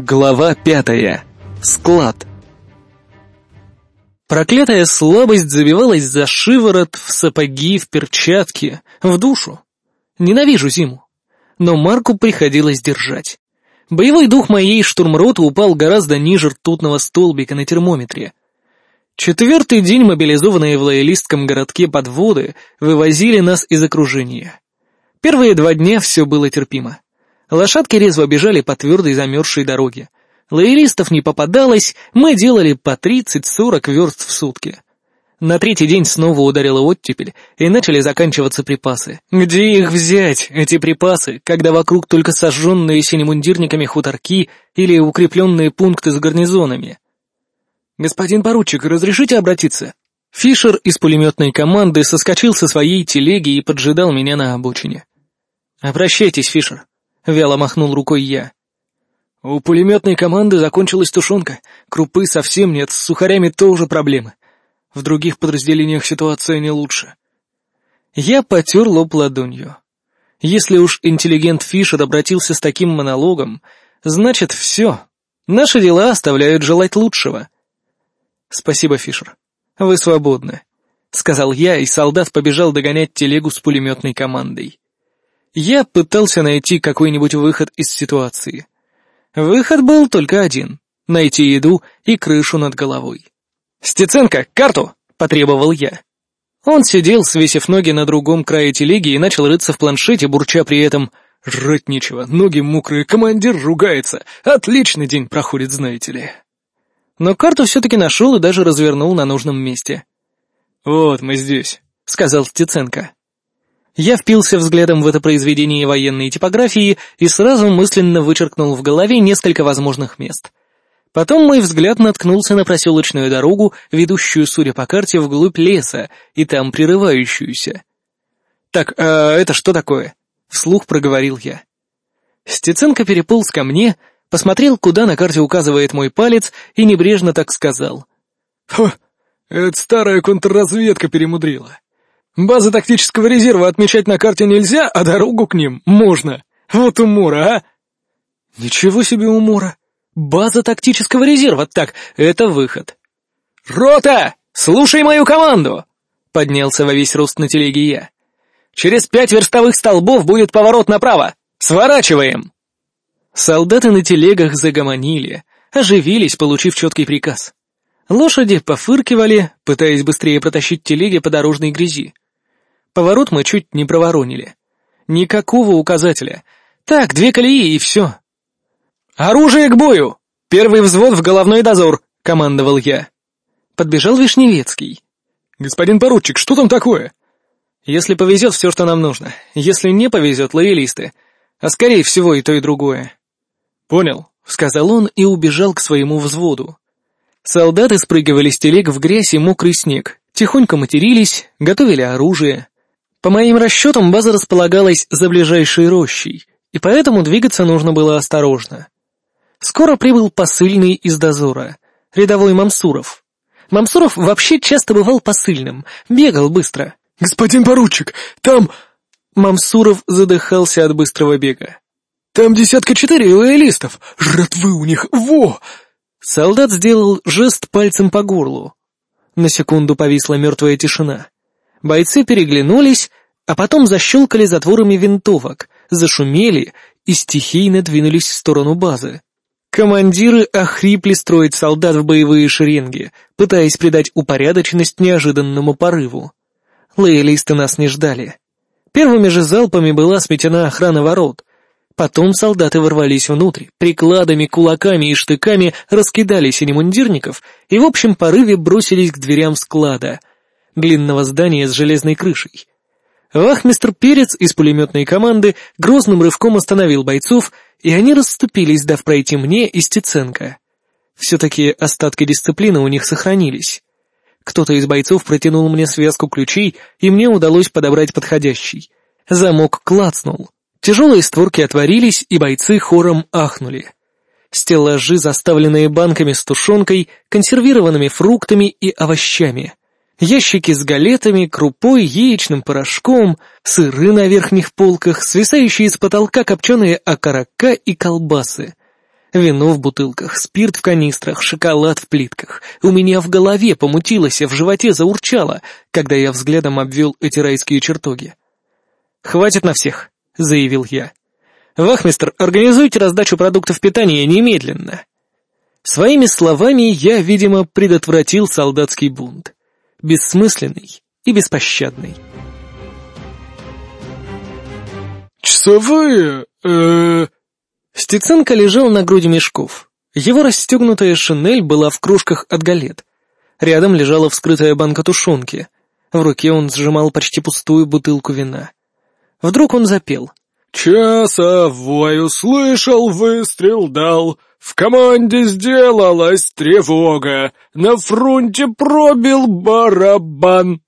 Глава пятая. Склад. Проклятая слабость забивалась за шиворот, в сапоги, в перчатки, в душу. Ненавижу зиму. Но Марку приходилось держать. Боевой дух моей штурмроты упал гораздо ниже ртутного столбика на термометре. Четвертый день мобилизованные в лоялистском городке подводы вывозили нас из окружения. Первые два дня все было терпимо. Лошадки резво бежали по твердой замерзшей дороге. Лоялистов не попадалось, мы делали по 30-40 верст в сутки. На третий день снова ударила оттепель, и начали заканчиваться припасы. Где их взять, эти припасы, когда вокруг только сожженные синемундирниками хуторки или укрепленные пункты с гарнизонами? «Господин поручик, разрешите обратиться?» Фишер из пулеметной команды соскочил со своей телеги и поджидал меня на обочине. «Обращайтесь, Фишер», Вяло махнул рукой я. У пулеметной команды закончилась тушенка, крупы совсем нет, с сухарями тоже проблемы. В других подразделениях ситуация не лучше. Я потер лоб ладонью. Если уж интеллигент Фишер обратился с таким монологом, значит все. Наши дела оставляют желать лучшего. Спасибо, Фишер. Вы свободны, — сказал я, и солдат побежал догонять телегу с пулеметной командой. Я пытался найти какой-нибудь выход из ситуации. Выход был только один — найти еду и крышу над головой. «Стеценко, карту!» — потребовал я. Он сидел, свесив ноги на другом крае телеги и начал рыться в планшете, бурча при этом «Жрать нечего, ноги мокрые, командир ругается. Отличный день проходит, знаете ли». Но карту все-таки нашел и даже развернул на нужном месте. «Вот мы здесь», — сказал Стеценко. Я впился взглядом в это произведение военной типографии и сразу мысленно вычеркнул в голове несколько возможных мест. Потом мой взгляд наткнулся на проселочную дорогу, ведущую, судя по карте, вглубь леса и там прерывающуюся. «Так, а это что такое?» — вслух проговорил я. Стеценко переполз ко мне, посмотрел, куда на карте указывает мой палец, и небрежно так сказал. «Фу, это старая контрразведка перемудрила. Базы тактического резерва отмечать на карте нельзя, а дорогу к ним можно. Вот умора, а!» «Ничего себе умора! База тактического резерва, так, это выход!» «Рота! Слушай мою команду!» — поднялся во весь рост на телеге я. «Через пять верстовых столбов будет поворот направо! Сворачиваем!» Солдаты на телегах загомонили, оживились, получив четкий приказ. Лошади пофыркивали, пытаясь быстрее протащить телеги по дорожной грязи. Поворот мы чуть не проворонили. Никакого указателя. Так, две колеи и все. «Оружие к бою! Первый взвод в головной дозор!» — командовал я. Подбежал Вишневецкий. «Господин поручик, что там такое?» «Если повезет, все, что нам нужно. Если не повезет, лоялисты. А скорее всего и то, и другое». «Понял», — сказал он и убежал к своему взводу. Солдаты спрыгивали с телег в грязь и мокрый снег, тихонько матерились, готовили оружие. По моим расчетам, база располагалась за ближайшей рощей, и поэтому двигаться нужно было осторожно. Скоро прибыл посыльный из дозора, рядовой Мамсуров. Мамсуров вообще часто бывал посыльным, бегал быстро. «Господин поручик, там...» Мамсуров задыхался от быстрого бега. «Там десятка четыре лоялистов! Жратвы у них, во!» Солдат сделал жест пальцем по горлу. На секунду повисла мертвая тишина. Бойцы переглянулись, а потом защелкали затворами винтовок, зашумели и стихийно двинулись в сторону базы. Командиры охрипли строить солдат в боевые шеренги, пытаясь придать упорядоченность неожиданному порыву. Лоялисты нас не ждали. Первыми же залпами была сметена охрана ворот. Потом солдаты ворвались внутрь, прикладами, кулаками и штыками раскидали синемундирников и в общем порыве бросились к дверям склада, длинного здания с железной крышей. Вахмистр Перец из пулеметной команды грозным рывком остановил бойцов, и они расступились, дав пройти мне и Стеценко. Все-таки остатки дисциплины у них сохранились. Кто-то из бойцов протянул мне связку ключей, и мне удалось подобрать подходящий. Замок клацнул. Тяжелые створки отворились, и бойцы хором ахнули. Стеллажи, заставленные банками с тушенкой, консервированными фруктами и овощами. Ящики с галетами, крупой, яичным порошком, сыры на верхних полках, свисающие с потолка копченые окорока и колбасы. Вино в бутылках, спирт в канистрах, шоколад в плитках. У меня в голове помутилось, а в животе заурчало, когда я взглядом обвел эти райские чертоги. «Хватит на всех», — заявил я. «Вахмистр, организуйте раздачу продуктов питания немедленно». Своими словами я, видимо, предотвратил солдатский бунт. Бессмысленный и беспощадный. «Часовые, э Стеценко лежал на груди мешков. Его расстегнутая шинель была в кружках от галет. Рядом лежала вскрытая банка тушенки. В руке он сжимал почти пустую бутылку вина. Вдруг он запел. «Часовой услышал, выстрел дал, в команде сделалась тревога, на фронте пробил барабан».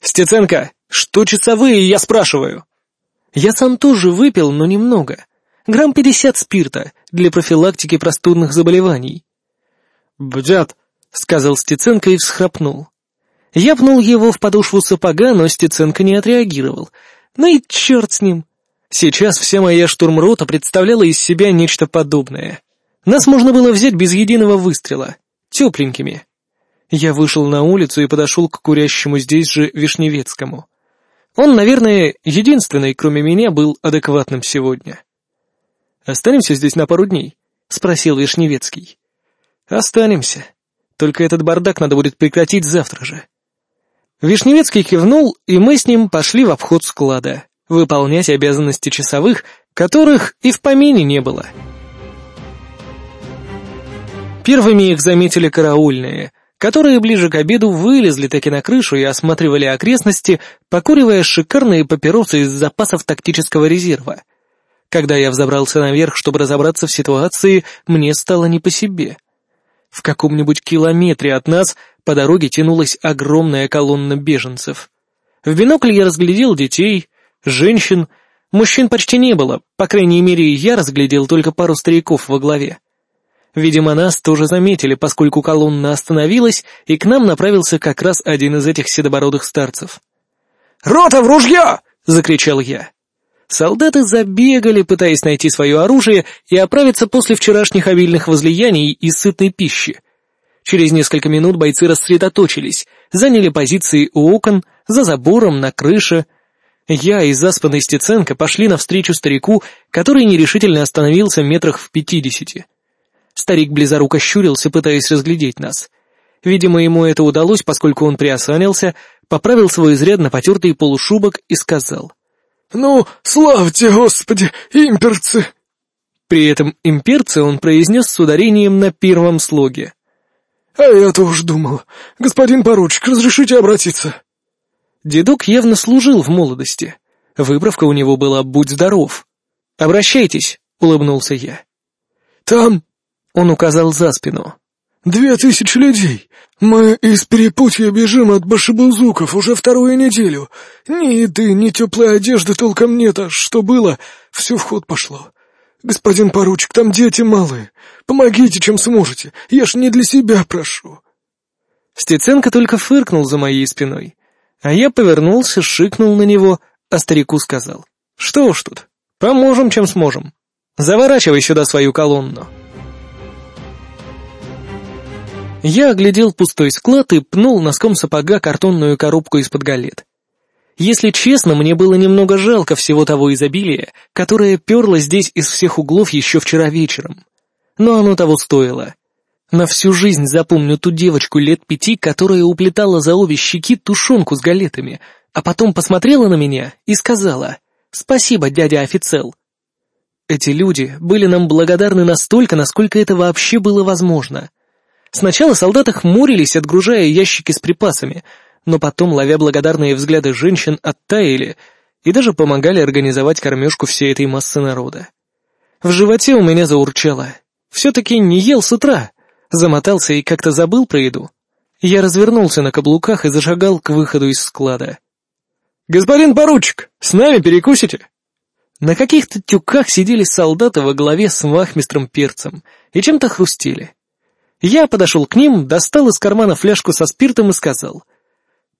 «Стеценко, что часовые, я спрашиваю?» Я сам тоже выпил, но немного грамм пятьдесят спирта для профилактики простудных заболеваний. «Бдят», — сказал Стеценко и всхрапнул. Я пнул его в подошву сапога, но Стеценко не отреагировал. Ну и черт с ним. Сейчас вся моя штурмрота представляла из себя нечто подобное. Нас можно было взять без единого выстрела, тепленькими. Я вышел на улицу и подошел к курящему здесь же Вишневецкому. Он, наверное, единственный, кроме меня, был адекватным сегодня. «Останемся здесь на пару дней?» — спросил Вишневецкий. «Останемся. Только этот бардак надо будет прекратить завтра же». Вишневецкий кивнул, и мы с ним пошли в обход склада, выполнять обязанности часовых, которых и в помине не было. Первыми их заметили караульные, которые ближе к обеду вылезли таки на крышу и осматривали окрестности, покуривая шикарные папиросы из запасов тактического резерва — когда я взобрался наверх, чтобы разобраться в ситуации, мне стало не по себе. В каком-нибудь километре от нас по дороге тянулась огромная колонна беженцев. В бинокль я разглядел детей, женщин, мужчин почти не было, по крайней мере, я разглядел только пару стариков во главе. Видимо, нас тоже заметили, поскольку колонна остановилась, и к нам направился как раз один из этих седобородых старцев. «Рота в ружье!» — закричал я. Солдаты забегали, пытаясь найти свое оружие и оправиться после вчерашних обильных возлияний и сытной пищи. Через несколько минут бойцы рассредоточились, заняли позиции у окон, за забором, на крыше. Я и заспанный Стеценко пошли навстречу старику, который нерешительно остановился метрах в пятидесяти. Старик близоруко щурился, пытаясь разглядеть нас. Видимо, ему это удалось, поскольку он приосанился, поправил свой изрядно потертый полушубок и сказал — «Ну, славьте, Господи, имперцы!» При этом имперцы он произнес с ударением на первом слоге. «А я-то уж думал. Господин поручик, разрешите обратиться?» Дедок явно служил в молодости. Выправка у него была «Будь здоров». «Обращайтесь», — улыбнулся я. «Там...» — он указал за спину. «Две тысячи людей. Мы из перепутья бежим от башебузуков уже вторую неделю. Ни еды, ни теплой одежды толком нет, а что было, все в ход пошло. Господин поручик, там дети малые. Помогите, чем сможете. Я ж не для себя прошу». Стеценко только фыркнул за моей спиной, а я повернулся, шикнул на него, а старику сказал. «Что уж тут, поможем, чем сможем. Заворачивай сюда свою колонну». Я оглядел пустой склад и пнул носком сапога картонную коробку из-под галет. Если честно, мне было немного жалко всего того изобилия, которое перло здесь из всех углов еще вчера вечером. Но оно того стоило. На всю жизнь запомню ту девочку лет пяти, которая уплетала за обе щеки тушенку с галетами, а потом посмотрела на меня и сказала «Спасибо, дядя офицел». Эти люди были нам благодарны настолько, насколько это вообще было возможно — Сначала солдаты хмурились, отгружая ящики с припасами, но потом, ловя благодарные взгляды женщин, оттаяли и даже помогали организовать кормежку всей этой массы народа. В животе у меня заурчало. Все-таки не ел с утра, замотался и как-то забыл про еду. Я развернулся на каблуках и зашагал к выходу из склада. «Господин поручик, с нами перекусите?» На каких-то тюках сидели солдаты во главе с вахмистром перцем и чем-то хрустели. Я подошел к ним, достал из кармана фляжку со спиртом и сказал.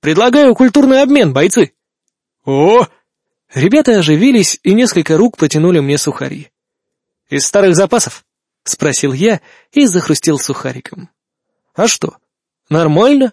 «Предлагаю культурный обмен, бойцы!» «О!» Ребята оживились и несколько рук протянули мне сухари. «Из старых запасов?» — спросил я и захрустел сухариком. «А что, нормально?»